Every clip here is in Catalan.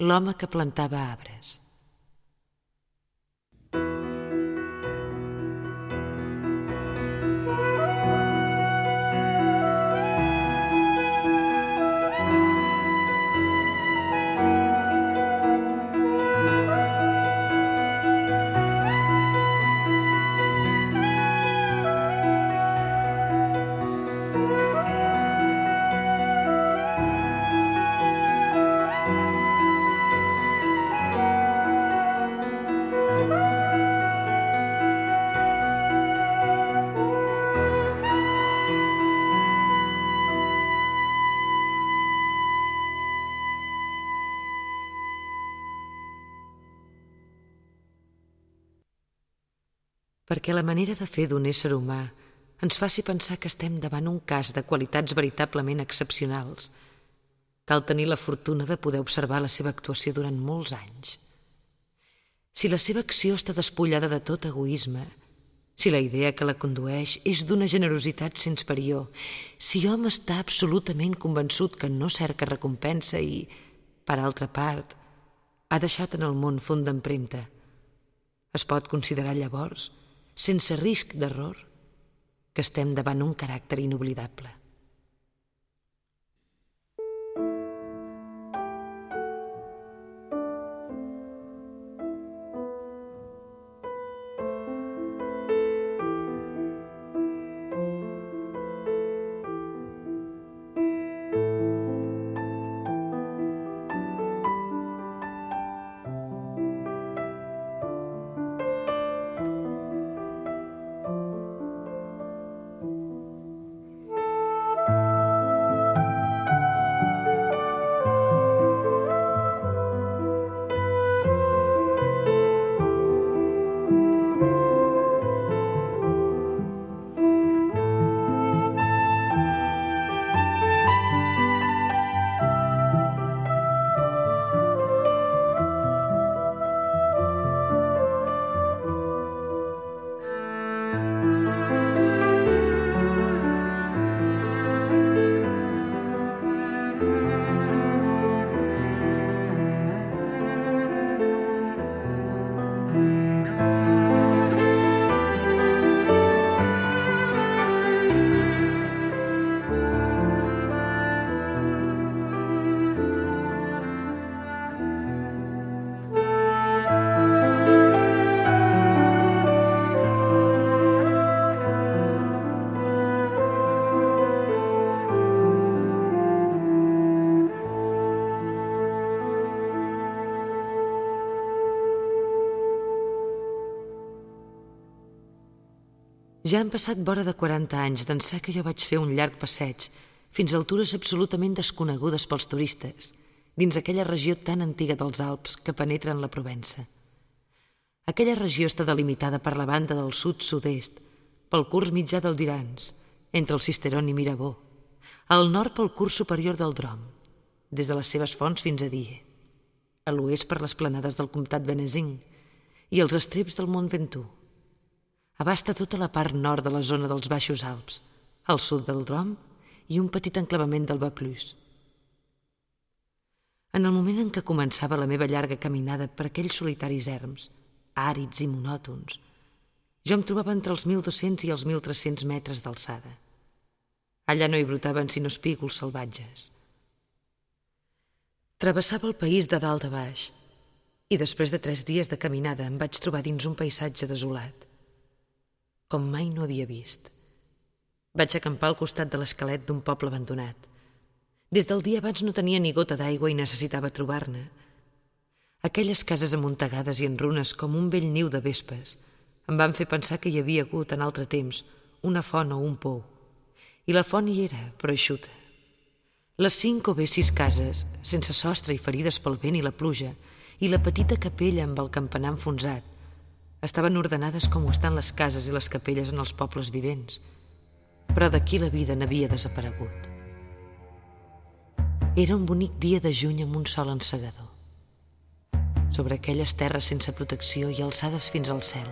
l'home que plantava arbres. Perquè la manera de fer d'un ésser humà ens faci pensar que estem davant un cas de qualitats veritablement excepcionals. Cal tenir la fortuna de poder observar la seva actuació durant molts anys. Si la seva acció està despullada de tot egoisme, si la idea que la condueix és d'una generositat sense perió, si hom està absolutament convençut que no cerca recompensa i, per altra part, ha deixat en el món font d'empremta, es pot considerar llavors sense risc d'error, que estem davant un caràcter inoblidable. Ja han passat vora de 40 anys d'ençà que jo vaig fer un llarg passeig fins a altures absolutament desconegudes pels turistes, dins aquella regió tan antiga dels Alps que penetren la Provença. Aquella regió està delimitada per la banda del sud-sud-est, pel curs mitjà del Dirans, entre el Cisteron i Mirabó, al nord pel curs superior del Drom, des de les seves fonts fins a Die, a l'oest per les planades del comtat Benezing i els estreps del Mont Ventoux abasta tota la part nord de la zona dels Baixos Alps, al sud del Drom i un petit enclavament del Vaucluse. En el moment en què començava la meva llarga caminada per aquells solitaris erms, àrids i monòtons, jo em trobava entre els 1.200 i els 1.300 metres d'alçada. Allà no hi brotaven sinó espígols salvatges. Travessava el país de dalt a baix i després de tres dies de caminada em vaig trobar dins un paisatge desolat com mai no havia vist. Vaig acampar al costat de l'esquelet d'un poble abandonat. Des del dia abans no tenia ni gota d'aigua i necessitava trobar-ne. Aquelles cases amuntegades i en runes com un vell niu de vespes em van fer pensar que hi havia hagut en altre temps una font o un pou. I la font hi era, però eixuta. Les cinc o bé sis cases, sense sostre i ferides pel vent i la pluja, i la petita capella amb el campanar enfonsat, estaven ordenades com ho estan les cases i les capelles en els pobles vivents, però d'aquí la vida n'havia desaparegut. Era un bonic dia de juny amb un sol encegador. Sobre aquelles terres sense protecció i alçades fins al cel,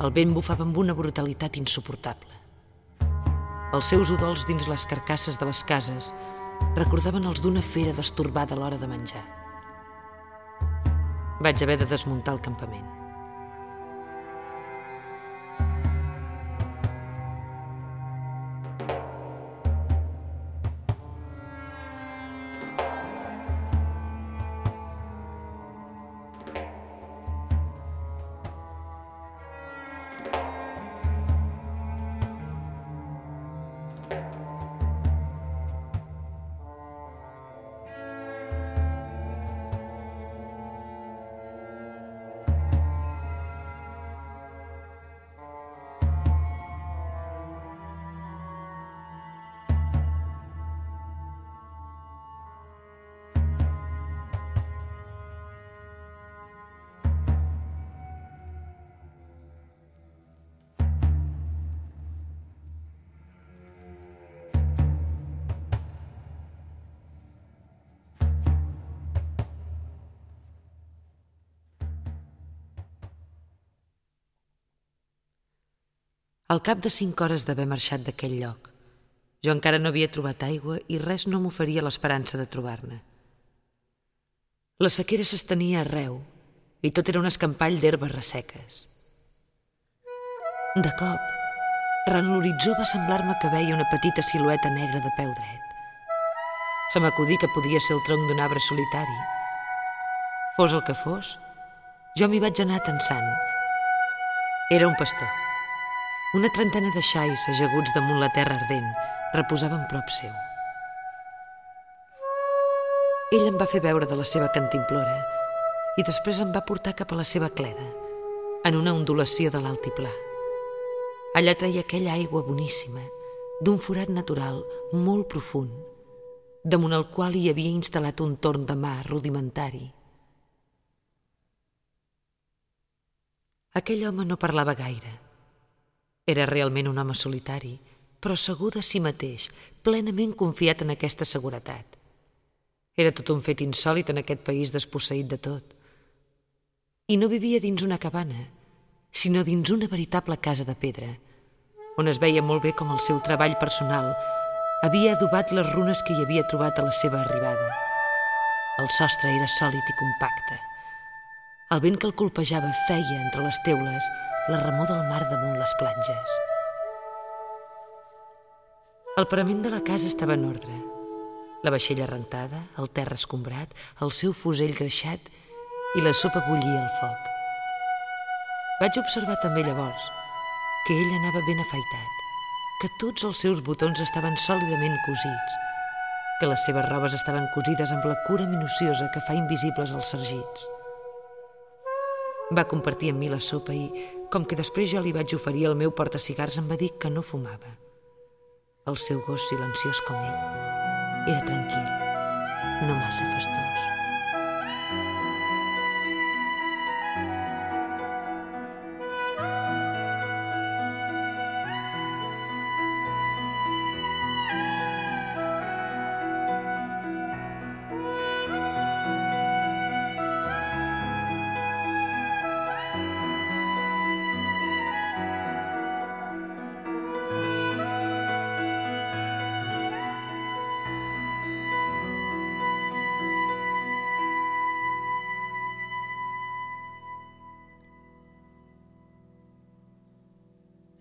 el vent bufava amb una brutalitat insuportable. Els seus udols dins les carcasses de les cases recordaven els d'una fera destorbada a l'hora de menjar. Vaig haver de desmuntar el campament. Al cap de cinc hores d'haver marxat d'aquell lloc, jo encara no havia trobat aigua i res no m'oferia l'esperança de trobar-ne. La sequera s'estenia arreu i tot era un escampall d'herbes resseques. De cop, ran l'horitzó va semblar-me que veia una petita silueta negra de peu dret. Se m'acudí que podia ser el tronc d'un arbre solitari. Fos el que fos, jo m'hi vaig anar tensant. Era un pastor. Una trentena de xais ajaguts damunt la terra ardent reposaven prop seu. Ell em va fer veure de la seva cantimplora i després em va portar cap a la seva cleda, en una ondulació de l'altiplà. Allà treia aquella aigua boníssima, d'un forat natural molt profund, damunt el qual hi havia instal·lat un torn de mar rudimentari. Aquell home no parlava gaire, era realment un home solitari, però segur de si mateix, plenament confiat en aquesta seguretat. Era tot un fet insòlit en aquest país desposseït de tot. I no vivia dins una cabana, sinó dins una veritable casa de pedra, on es veia molt bé com el seu treball personal havia adobat les runes que hi havia trobat a la seva arribada. El sostre era sòlid i compacte. El vent que el colpejava feia entre les teules la remor del mar damunt les platges. El parament de la casa estava en ordre. La vaixella rentada, el terra escombrat, el seu fusell greixat i la sopa bullia al foc. Vaig observar també llavors que ell anava ben afaitat, que tots els seus botons estaven sòlidament cosits, que les seves robes estaven cosides amb la cura minuciosa que fa invisibles els sergits. Va compartir amb mi la sopa i, com que després jo li vaig oferir el meu portacigars, em va dir que no fumava. El seu gos silenciós com ell era tranquil, no massa festós.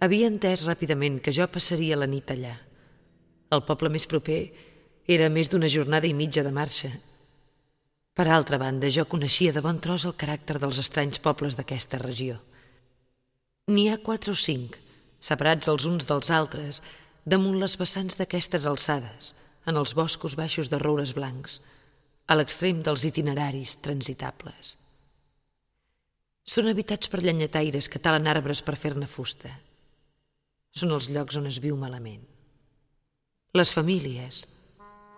Havia entès ràpidament que jo passaria la nit allà. El poble més proper era més d'una jornada i mitja de marxa. Per altra banda, jo coneixia de bon tros el caràcter dels estranys pobles d'aquesta regió. N'hi ha quatre o cinc, separats els uns dels altres, damunt les vessants d'aquestes alçades, en els boscos baixos de roures blancs, a l'extrem dels itineraris transitables. Són habitats per llenyataires que talen arbres per fer-ne fusta són els llocs on es viu malament. Les famílies,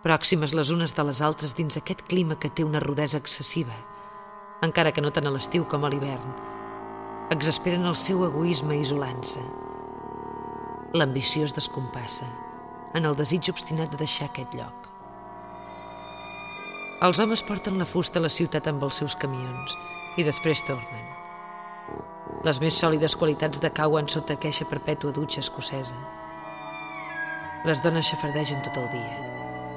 pròximes les unes de les altres dins aquest clima que té una rudesa excessiva, encara que no tant a l'estiu com a l'hivern, exasperen el seu egoisme isolant-se. L'ambició es descompassa en el desig obstinat de deixar aquest lloc. Els homes porten la fusta a la ciutat amb els seus camions i després tornen. Les més sòlides qualitats de cauen sota queixa perpètua dutxa escocesa. Les dones xafardegen tot el dia.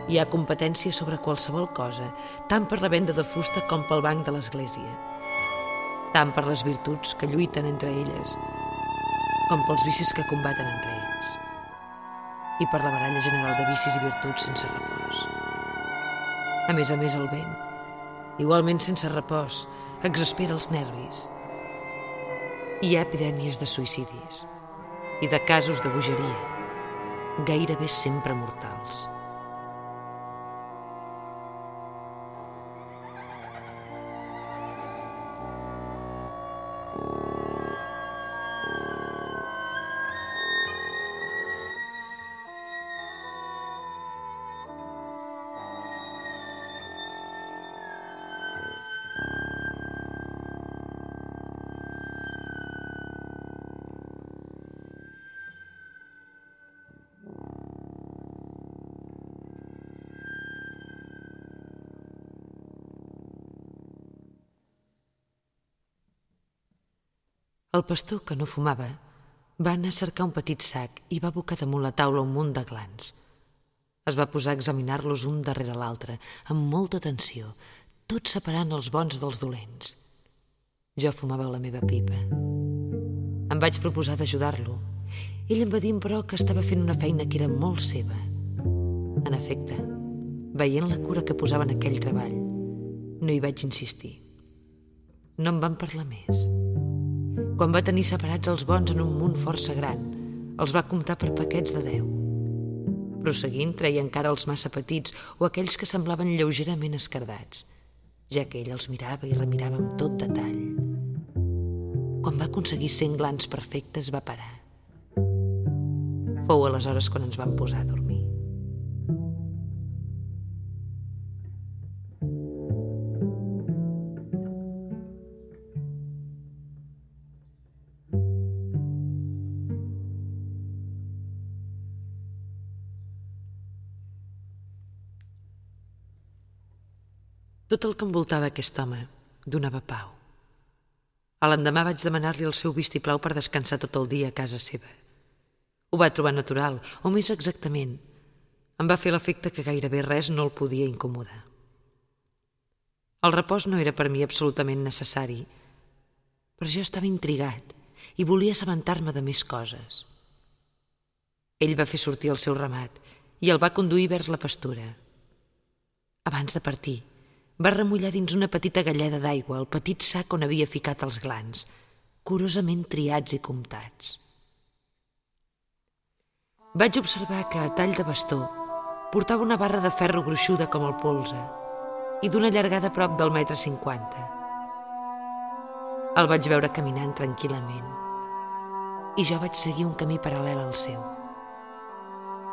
Hi ha competència sobre qualsevol cosa, tant per la venda de fusta com pel banc de l'església, tant per les virtuts que lluiten entre elles, com pels vicis que combaten entre ells, i per la baralla general de vicis i virtuts sense repòs. A més a més, el vent, igualment sense repòs, exaspera els nervis. Hi ha epidèmies de suïcidis i de casos de bogeria, gairebé sempre mortals. El pastor, que no fumava, va anar a cercar un petit sac i va abocar damunt la taula un munt de glans. Es va posar a examinar-los un darrere l'altre, amb molta atenció, tot separant els bons dels dolents. Jo fumava la meva pipa. Em vaig proposar d'ajudar-lo. Ell em va dir, però, que estava fent una feina que era molt seva. En efecte, veient la cura que posava en aquell treball, no hi vaig insistir. No em van parlar més. Quan va tenir separats els bons en un munt força gran, els va comptar per paquets de deu. Proseguint, treia encara els massa petits o aquells que semblaven lleugerament escardats, ja que ell els mirava i remirava amb tot detall. Quan va aconseguir cent glans perfectes, va parar. Fou aleshores quan ens vam posar a dormir. Tot el que envoltava aquest home donava pau. A l'endemà vaig demanar-li el seu vistiplau per descansar tot el dia a casa seva. Ho va trobar natural, o més exactament, em va fer l'efecte que gairebé res no el podia incomodar. El repòs no era per mi absolutament necessari, però jo estava intrigat i volia assabentar-me de més coses. Ell va fer sortir el seu ramat i el va conduir vers la pastura. Abans de partir, va remullar dins una petita galleda d'aigua el petit sac on havia ficat els glans, curosament triats i comptats. Vaig observar que a tall de bastó portava una barra de ferro gruixuda com el polze i d'una llargada prop del metre cinquanta. El vaig veure caminant tranquil·lament i jo vaig seguir un camí paral·lel al seu.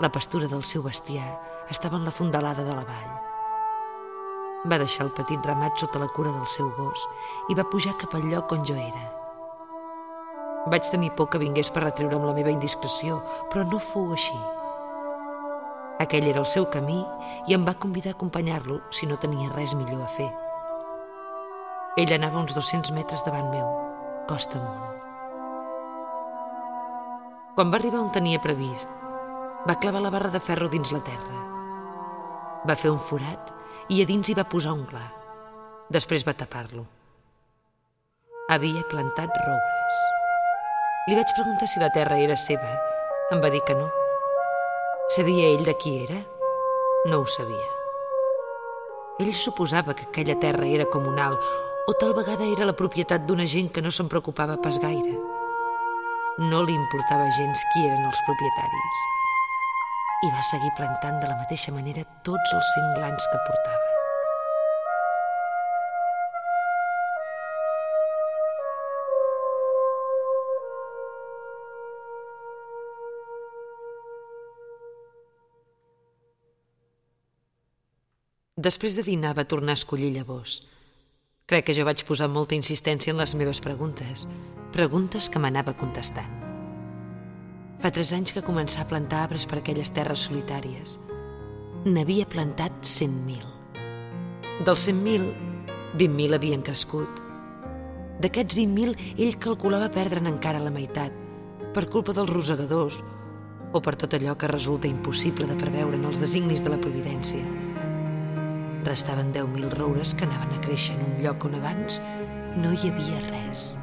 La pastura del seu bestiar estava en la fondalada de la vall va deixar el petit ramat sota la cura del seu gos i va pujar cap al lloc on jo era. Vaig tenir por que vingués per retreure'm la meva indiscreció, però no fou així. Aquell era el seu camí i em va convidar a acompanyar-lo si no tenia res millor a fer. Ell anava uns 200 metres davant meu, costa amunt. Quan va arribar on tenia previst, va clavar la barra de ferro dins la terra. Va fer un forat i a dins hi va posar un gla. Després va tapar-lo. Havia plantat roures. Li vaig preguntar si la terra era seva. Em va dir que no. Sabia ell de qui era? No ho sabia. Ell suposava que aquella terra era comunal o tal vegada era la propietat d'una gent que no se'n preocupava pas gaire. No li importava gens qui eren els propietaris i va seguir plantant de la mateixa manera tots els cinglans que portava. Després de dinar va tornar a escollir llavors. Crec que jo vaig posar molta insistència en les meves preguntes, preguntes que m'anava contestant. Fa tres anys que començà a plantar arbres per aquelles terres solitàries. N'havia plantat 100.000. Dels 100.000, 20.000 havien crescut. D'aquests 20.000, ell calculava perdre'n encara la meitat, per culpa dels rosegadors o per tot allò que resulta impossible de preveure en els designis de la providència. Restaven 10.000 roures que anaven a créixer en un lloc on abans no hi havia res.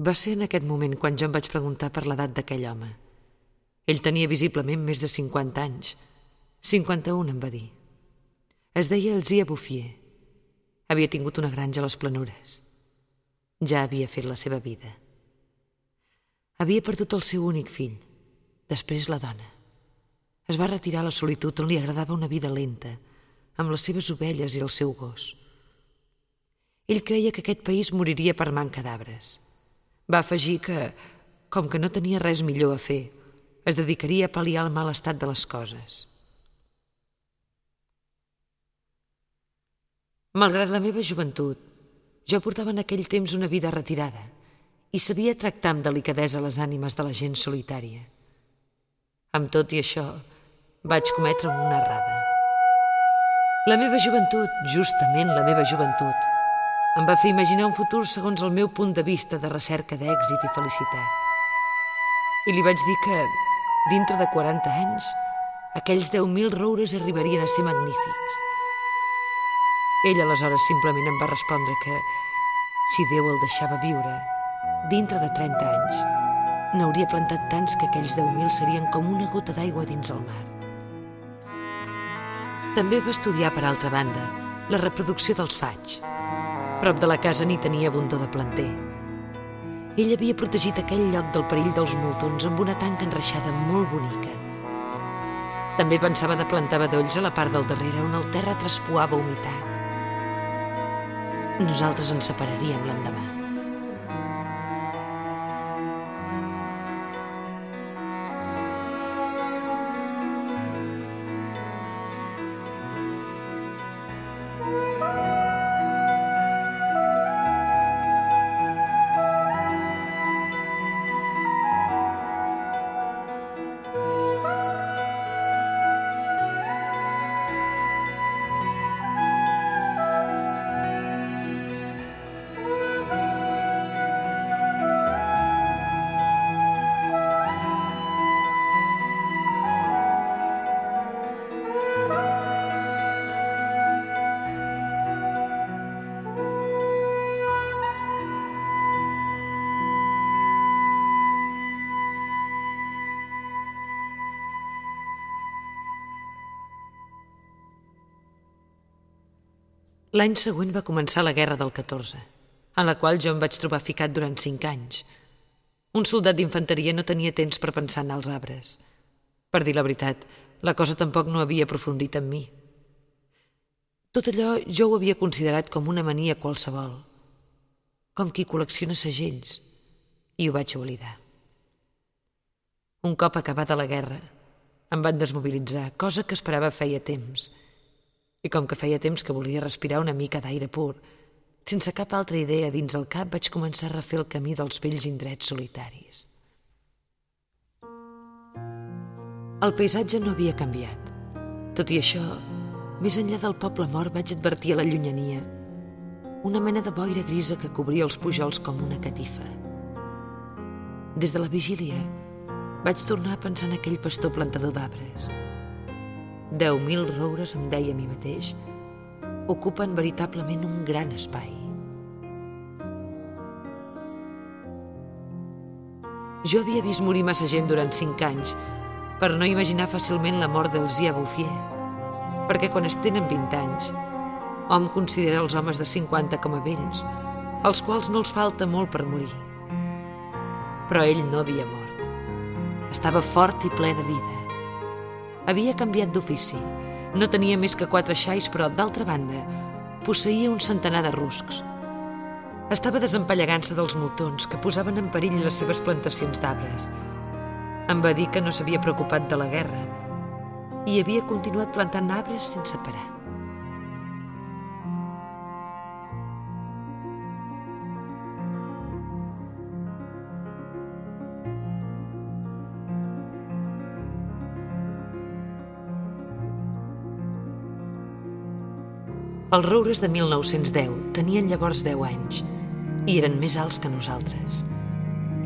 Va ser en aquest moment quan jo em vaig preguntar per l'edat d'aquell home. Ell tenia visiblement més de 50 anys. 51, em va dir. Es deia Elzia Bouffier. Havia tingut una granja a les planures. Ja havia fet la seva vida. Havia perdut el seu únic fill, després la dona. Es va retirar a la solitud on li agradava una vida lenta, amb les seves ovelles i el seu gos. Ell creia que aquest país moriria per manca d'arbres. Va afegir que, com que no tenia res millor a fer, es dedicaria a pal·liar el mal estat de les coses. Malgrat la meva joventut, jo portava en aquell temps una vida retirada i sabia tractar amb delicadesa les ànimes de la gent solitària. Amb tot i això, vaig cometre una errada. La meva joventut, justament la meva joventut, em va fer imaginar un futur segons el meu punt de vista de recerca d'èxit i felicitat. I li vaig dir que, dintre de 40 anys, aquells 10.000 roures arribarien a ser magnífics. Ell aleshores simplement em va respondre que, si Déu el deixava viure, dintre de 30 anys, n'hauria plantat tants que aquells 10.000 serien com una gota d'aigua dins el mar. També va estudiar, per altra banda, la reproducció dels faigs, Prop de la casa n'hi tenia abundor de planter. Ell havia protegit aquell lloc del perill dels moltons amb una tanca enreixada molt bonica. També pensava de plantar bedolls a la part del darrere on el terra traspoava humitat. Nosaltres ens separaríem l'endemà. L'any següent va començar la Guerra del 14, en la qual jo em vaig trobar ficat durant cinc anys. Un soldat d'infanteria no tenia temps per pensar en els arbres. Per dir la veritat, la cosa tampoc no havia aprofundit en mi. Tot allò jo ho havia considerat com una mania qualsevol, com qui col·lecciona segells, i ho vaig oblidar. Un cop acabada la guerra, em van desmobilitzar, cosa que esperava feia temps – i com que feia temps que volia respirar una mica d'aire pur, sense cap altra idea dins el cap vaig començar a refer el camí dels vells indrets solitaris. El paisatge no havia canviat. Tot i això, més enllà del poble mort vaig advertir a la llunyania una mena de boira grisa que cobria els pujols com una catifa. Des de la vigília, vaig tornar a pensar en aquell pastor plantador d'arbres, Deu mil roures, em deia a mi mateix, ocupen veritablement un gran espai. Jo havia vist morir massa gent durant cinc anys per no imaginar fàcilment la mort d'Elzia Bouffier, perquè quan es tenen 20 anys, hom considera els homes de 50 com a vells, als quals no els falta molt per morir. Però ell no havia mort. Estava fort i ple de vida havia canviat d'ofici. No tenia més que quatre xais, però, d'altra banda, posseïa un centenar de ruscs. Estava desempallegant-se dels moltons que posaven en perill les seves plantacions d'arbres. Em va dir que no s'havia preocupat de la guerra i havia continuat plantant arbres sense parar. Els roures de 1910 tenien llavors 10 anys i eren més alts que nosaltres.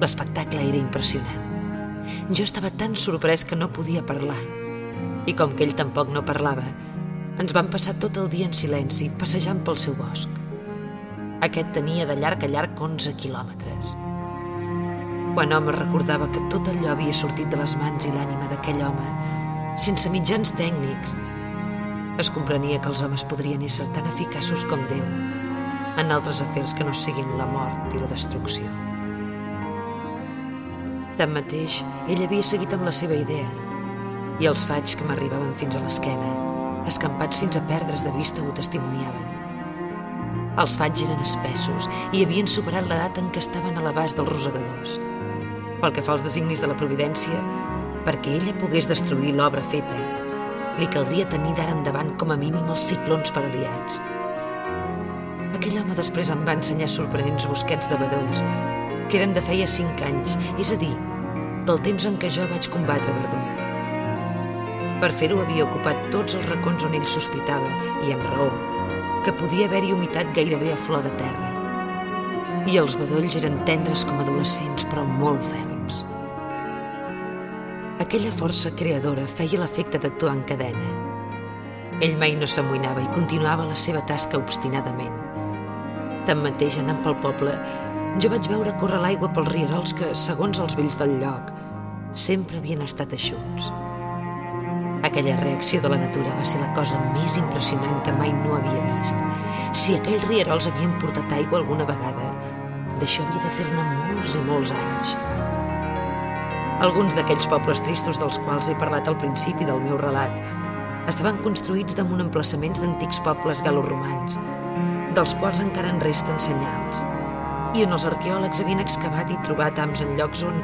L'espectacle era impressionant. Jo estava tan sorprès que no podia parlar. I com que ell tampoc no parlava, ens vam passar tot el dia en silenci, passejant pel seu bosc. Aquest tenia de llarg a llarg 11 quilòmetres. Quan home recordava que tot allò havia sortit de les mans i l'ànima d'aquell home, sense mitjans tècnics, es comprenia que els homes podrien ésser tan eficaços com Déu en altres afers que no siguin la mort i la destrucció. Tanmateix, ell havia seguit amb la seva idea i els faigs que m'arribaven fins a l'esquena, escampats fins a perdre's de vista, ho testimoniaven. Els faigs eren espessos i havien superat l'edat en què estaven a l'abast dels rosegadors. Pel que fa als designis de la providència, perquè ella pogués destruir l'obra feta, li caldria tenir d'ara endavant com a mínim els ciclons paraliats. Aquell home després em va ensenyar sorprenents bosquets de bedolls, que eren de feia cinc anys, és a dir, del temps en què jo vaig combatre Verdun. Per fer-ho havia ocupat tots els racons on ell sospitava, i amb raó, que podia haver-hi humitat gairebé a flor de terra. I els bedolls eren tendres com adolescents, però molt ferms. Aquella força creadora feia l'efecte d'actuar en cadena. Ell mai no s'amoïnava i continuava la seva tasca obstinadament. Tanmateix, anant pel poble, jo vaig veure córrer l'aigua pels rierols que, segons els vells del lloc, sempre havien estat eixuts. Aquella reacció de la natura va ser la cosa més impressionant que mai no havia vist. Si aquells rierols havien portat aigua alguna vegada, d'això havia de fer-ne molts i molts anys. Alguns d'aquells pobles tristos dels quals he parlat al principi del meu relat estaven construïts damunt emplaçaments d'antics pobles galoromans, dels quals encara en resten senyals, i on els arqueòlegs havien excavat i trobat ams en llocs on,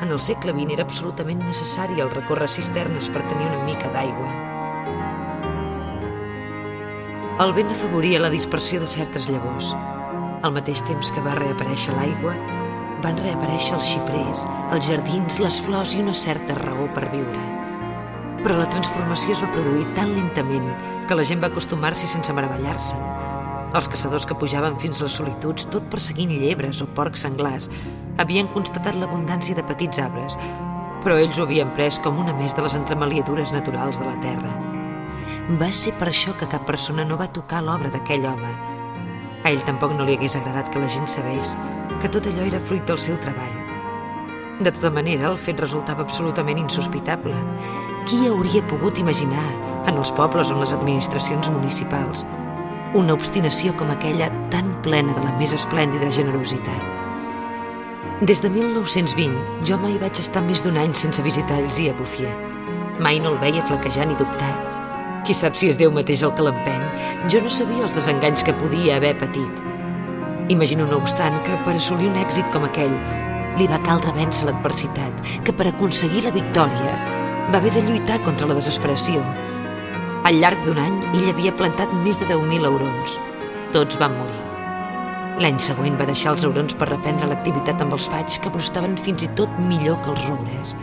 en el segle XX, era absolutament necessari el recórrer cisternes per tenir una mica d'aigua. El vent afavoria la dispersió de certes llavors. Al mateix temps que va reaparèixer l'aigua, van reaparèixer els xiprers, els jardins, les flors i una certa raó per viure. Però la transformació es va produir tan lentament que la gent va acostumar-s'hi sense meravellar-se'n. Els caçadors que pujaven fins a les solituds, tot perseguint llebres o porcs senglars, havien constatat l'abundància de petits arbres, però ells ho havien pres com una més de les entremaliadures naturals de la terra. Va ser per això que cap persona no va tocar l'obra d'aquell home. A ell tampoc no li hagués agradat que la gent sabés que tot allò era fruit del seu treball. De tota manera, el fet resultava absolutament insospitable. Qui hauria pogut imaginar, en els pobles on les administracions municipals, una obstinació com aquella tan plena de la més esplèndida generositat? Des de 1920, jo mai vaig estar més d'un any sense visitar el Zia Bouffier. Mai no el veia flaquejar ni dubtar. Qui sap si és Déu mateix el que l'empeny, jo no sabia els desenganys que podia haver patit Imagino, no obstant, que per assolir un èxit com aquell li va caldre vèncer l'adversitat, que per aconseguir la victòria va haver de lluitar contra la desesperació. Al llarg d'un any, ell havia plantat més de 10.000 aurons. Tots van morir. L'any següent va deixar els aurons per reprendre l'activitat amb els faigs que brostaven fins i tot millor que els roures.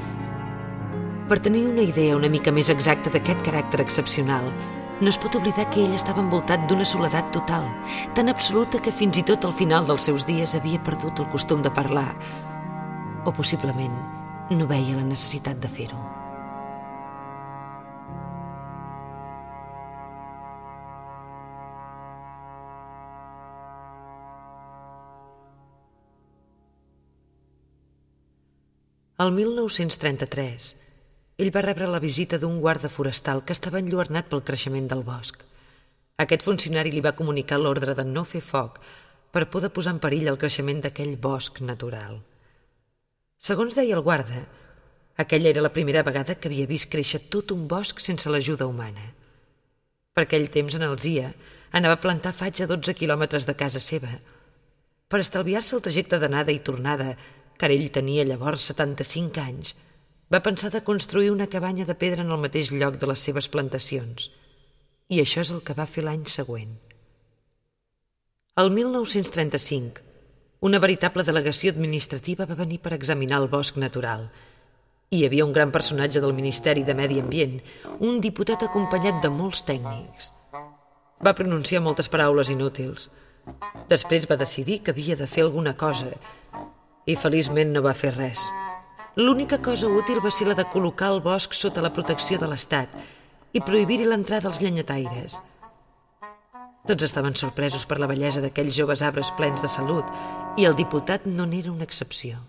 Per tenir una idea una mica més exacta d'aquest caràcter excepcional, no es pot oblidar que ell estava envoltat d'una soledat total, tan absoluta que fins i tot al final dels seus dies havia perdut el costum de parlar, o possiblement no veia la necessitat de fer-ho. El 1933, ell va rebre la visita d'un guarda forestal que estava enlluernat pel creixement del bosc. Aquest funcionari li va comunicar l'ordre de no fer foc per poder posar en perill el creixement d'aquell bosc natural. Segons deia el guarda, aquella era la primera vegada que havia vist créixer tot un bosc sense l'ajuda humana. Per aquell temps, en el Zia, anava a plantar faig a 12 quilòmetres de casa seva. Per estalviar-se el trajecte d'anada i tornada, car ell tenia llavors 75 anys, va pensar de construir una cabanya de pedra en el mateix lloc de les seves plantacions, i això és el que va fer l'any següent. El 1935, una veritable delegació administrativa va venir per examinar el bosc natural. Hi havia un gran personatge del Ministeri de Medi Ambient, un diputat acompanyat de molts tècnics. Va pronunciar moltes paraules inútils. Després va decidir que havia de fer alguna cosa i feliçment no va fer res. L'única cosa útil va ser la de col·locar el bosc sota la protecció de l'Estat i prohibir-hi l'entrada als llenyataires. Tots estaven sorpresos per la bellesa d'aquells joves arbres plens de salut i el diputat no n'era una excepció.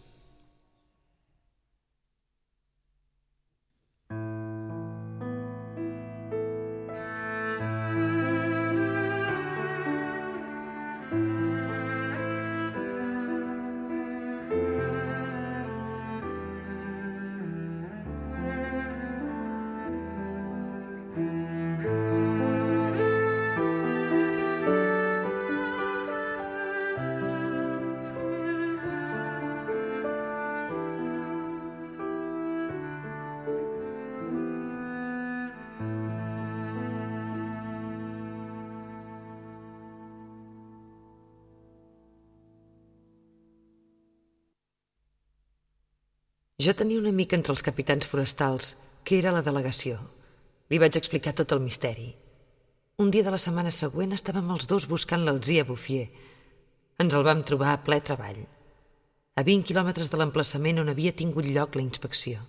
Jo tenia un amic entre els capitans forestals, que era la delegació. Li vaig explicar tot el misteri. Un dia de la setmana següent estàvem els dos buscant l'Alzia Bouffier. Ens el vam trobar a ple treball, a 20 quilòmetres de l'emplaçament on havia tingut lloc la inspecció.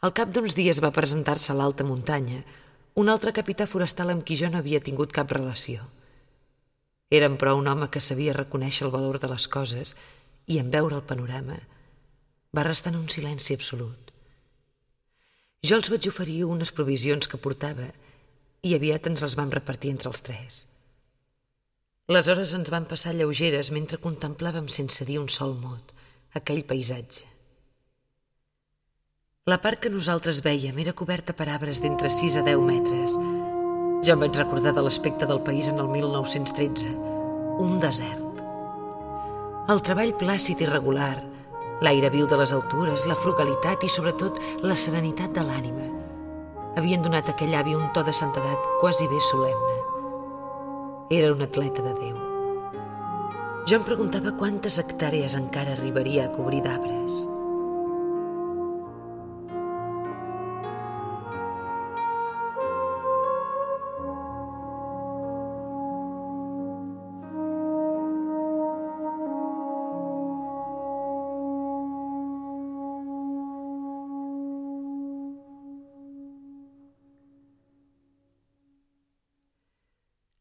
Al cap d'uns dies va presentar-se a l'alta muntanya un altre capità forestal amb qui jo no havia tingut cap relació. Érem, però, un home que sabia reconèixer el valor de les coses i en veure el panorama – va restar en un silenci absolut. Jo els vaig oferir unes provisions que portava i aviat ens les vam repartir entre els tres. Les hores ens van passar lleugeres mentre contemplàvem sense dir un sol mot aquell paisatge. La part que nosaltres veiem era coberta per arbres d'entre 6 a 10 metres. Jo em vaig recordar de l'aspecte del país en el 1913, un desert. El treball plàcid i regular, L'aire viu de les altures, la frugalitat i, sobretot, la serenitat de l'ànima havien donat a aquell avi un to de santedat quasi bé solemne. Era un atleta de Déu. Jo em preguntava quantes hectàrees encara arribaria a cobrir d'arbres.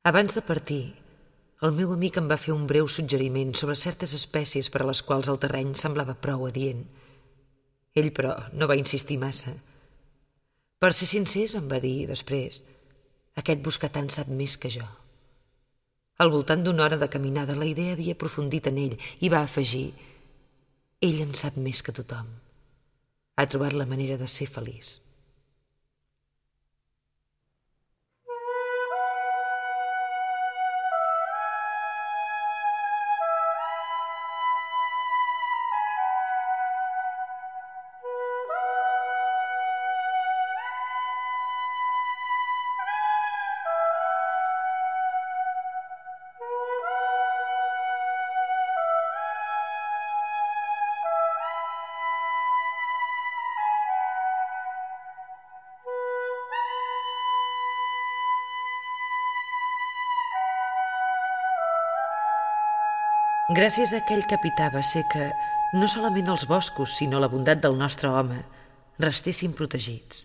Abans de partir, el meu amic em va fer un breu suggeriment sobre certes espècies per a les quals el terreny semblava prou adient. Ell, però, no va insistir massa. Per ser sincers, em va dir després, aquest buscatant sap més que jo. Al voltant d'una hora de caminada, la idea havia aprofundit en ell i va afegir ell en sap més que tothom. Ha trobat la manera de ser feliç. Gràcies a aquell capità va ser que no solament els boscos, sinó la bondat del nostre home, restessin protegits.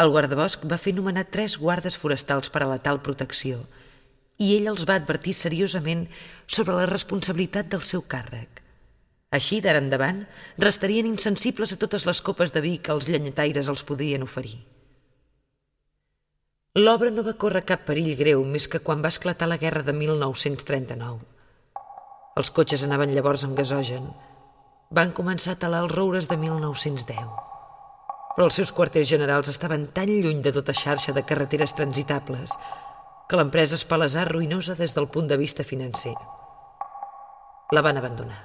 El guardabosc va fer nomenar tres guardes forestals per a la tal protecció i ell els va advertir seriosament sobre la responsabilitat del seu càrrec. Així, d'ara endavant, restarien insensibles a totes les copes de vi que els llenyataires els podien oferir. L'obra no va córrer cap perill greu més que quan va esclatar la guerra de 1939. Els cotxes anaven llavors amb gasogen. Van començar a talar els roures de 1910. Però els seus quarters generals estaven tan lluny de tota xarxa de carreteres transitables que l'empresa es palesà ruïnosa des del punt de vista financer. La van abandonar.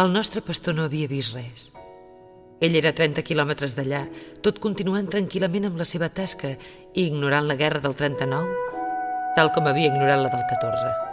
El nostre pastor no havia vist res. Ell era 30 quilòmetres d'allà, tot continuant tranquil·lament amb la seva tasca i ignorant la guerra del 39, tal com havia ignorat la del 14.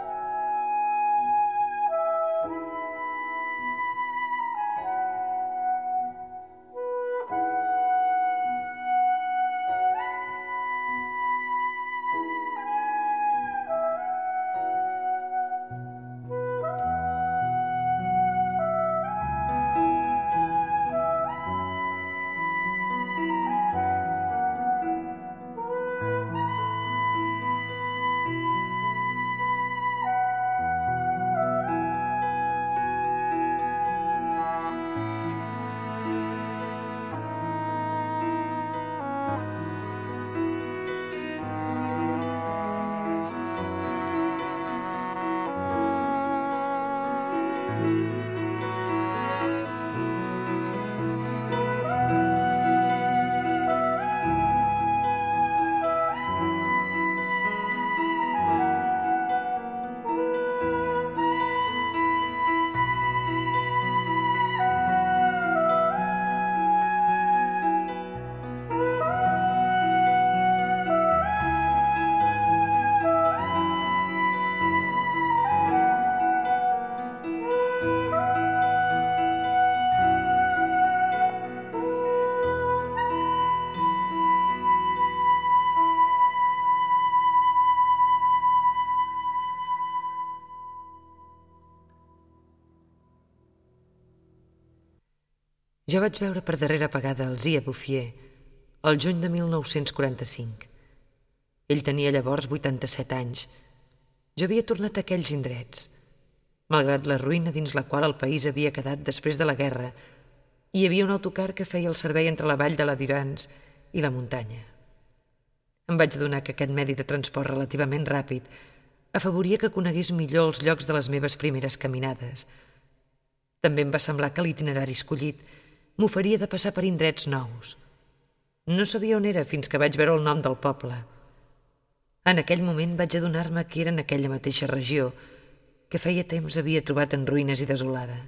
Jo vaig veure per darrera pagada el Zia Bouffier el juny de 1945. Ell tenia llavors 87 anys. Jo havia tornat a aquells indrets, malgrat la ruïna dins la qual el país havia quedat després de la guerra, hi havia un autocar que feia el servei entre la vall de la Durans i la muntanya. Em vaig adonar que aquest medi de transport relativament ràpid afavoria que conegués millor els llocs de les meves primeres caminades. També em va semblar que l'itinerari escollit m'oferia de passar per indrets nous. No sabia on era fins que vaig veure el nom del poble. En aquell moment vaig adonar-me que era en aquella mateixa regió que feia temps havia trobat en ruïnes i desolada.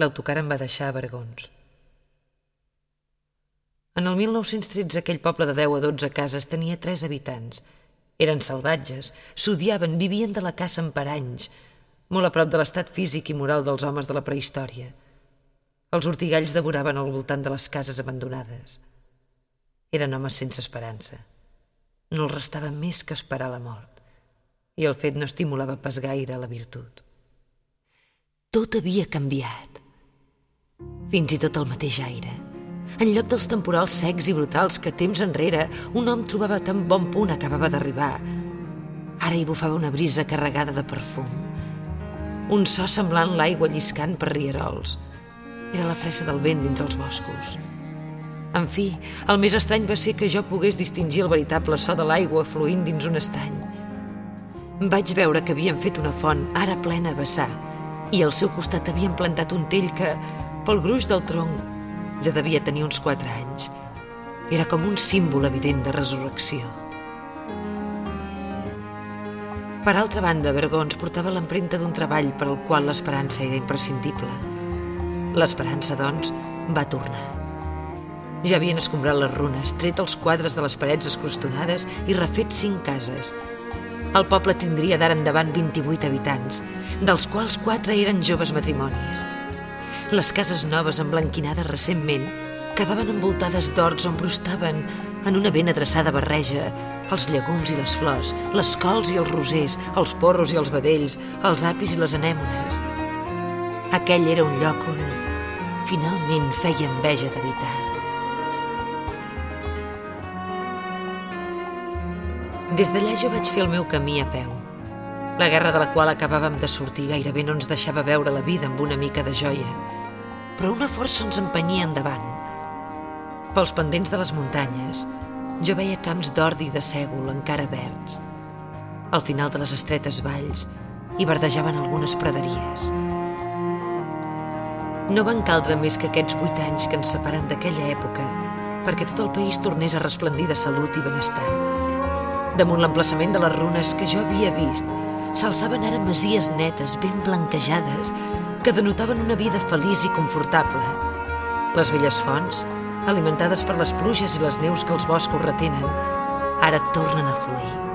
L'autocar em va deixar a vergons. En el 1913 aquell poble de 10 a 12 cases tenia 3 habitants. Eren salvatges, s'odiaven, vivien de la caça en paranys, molt a prop de l'estat físic i moral dels homes de la prehistòria – els ortigalls devoraven al voltant de les cases abandonades. Eren homes sense esperança. No els restava més que esperar la mort, i el fet no estimulava pas gaire la virtut. Tot havia canviat. Fins i tot el mateix aire. En lloc dels temporals secs i brutals que temps enrere un home trobava tan bon punt acabava d'arribar, ara hi bufava una brisa carregada de perfum. Un so semblant l'aigua lliscant per rierols – era la fressa del vent dins els boscos. En fi, el més estrany va ser que jo pogués distingir el veritable so de l'aigua fluint dins un estany. Vaig veure que havien fet una font ara plena a vessar i al seu costat havien plantat un tell que, pel gruix del tronc, ja devia tenir uns quatre anys. Era com un símbol evident de resurrecció. Per altra banda, Vergons portava l'empremta d'un treball per al qual l'esperança era imprescindible – L'esperança, doncs, va tornar. Ja havien escombrat les runes, tret els quadres de les parets escrostonades i refet cinc cases. El poble tindria d'ara endavant 28 habitants, dels quals quatre eren joves matrimonis. Les cases noves emblanquinades recentment quedaven envoltades d'horts on brostaven, en una ben adreçada barreja, els llegums i les flors, les cols i els rosers, els porros i els vedells, els apis i les anèmones. Aquell era un lloc on finalment feia enveja d'habitar. Des d'allà jo vaig fer el meu camí a peu. La guerra de la qual acabàvem de sortir gairebé no ens deixava veure la vida amb una mica de joia, però una força ens empenyia endavant. Pels pendents de les muntanyes, jo veia camps d'ordi i de sègol encara verds. Al final de les estretes valls hi verdejaven algunes praderies. No van caldre més que aquests vuit anys que ens separen d'aquella època perquè tot el país tornés a resplendir de salut i benestar. Damunt l'emplaçament de les runes que jo havia vist, s'alçaven ara masies netes, ben blanquejades, que denotaven una vida feliç i confortable. Les velles fonts, alimentades per les pluges i les neus que els boscos retenen, ara tornen a fluir.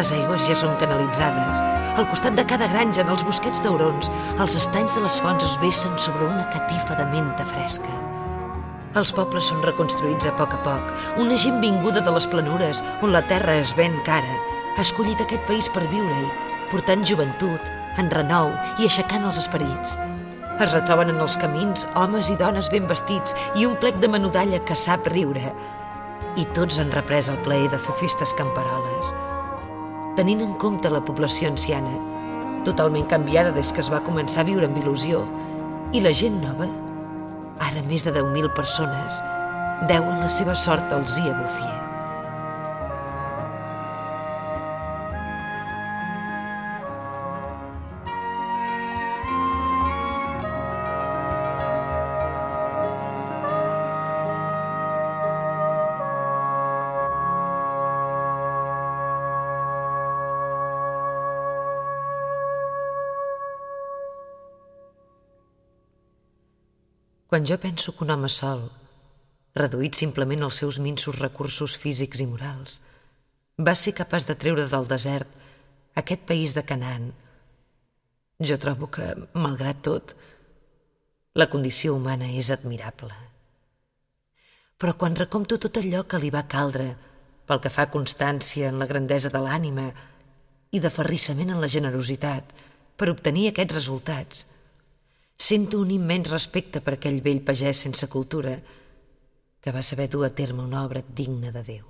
Les aigües ja són canalitzades. Al costat de cada granja, en els bosquets d'aurons, els estanys de les fonts es vessen sobre una catifa de menta fresca. Els pobles són reconstruïts a poc a poc. Una gent vinguda de les planures, on la terra es ven cara, ha escollit aquest país per viure-hi, portant joventut, en renou i aixecant els esperits. Es retroben en els camins homes i dones ben vestits i un plec de menudalla que sap riure. I tots han reprès el plaer de fer festes camperoles. Tenint en compte la població anciana, totalment canviada des que es va començar a viure amb il·lusió, i la gent nova, ara més de 10.000 persones, deuen la seva sort al Zia. Quan jo penso que un home sol, reduït simplement als seus minsos recursos físics i morals, va ser capaç de treure del desert aquest país de Canaan, jo trobo que, malgrat tot, la condició humana és admirable. Però quan recompto tot allò que li va caldre pel que fa constància en la grandesa de l'ànima i de ferrissament en la generositat per obtenir aquests resultats, Sento un immens respecte per aquell vell pagès sense cultura que va saber dur a terme una obra digna de Déu.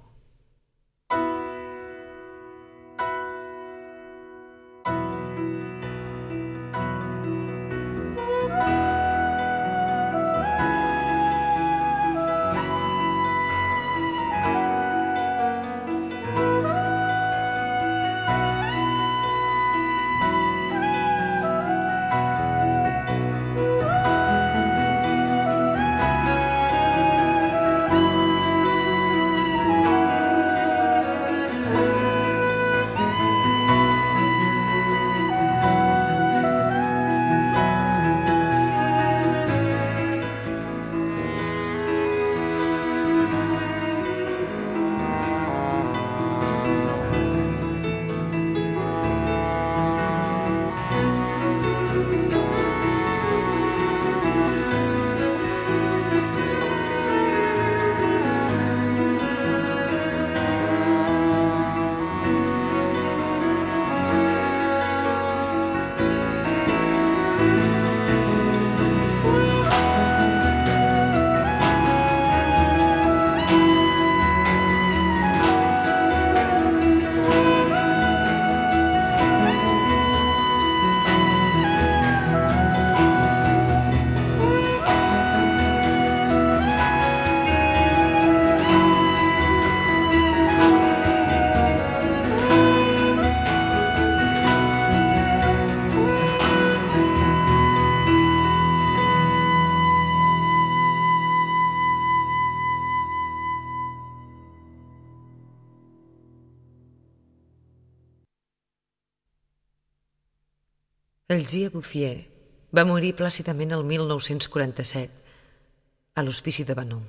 El Gia Bouffier va morir plàcidament el 1947 a l'hospici de Benon.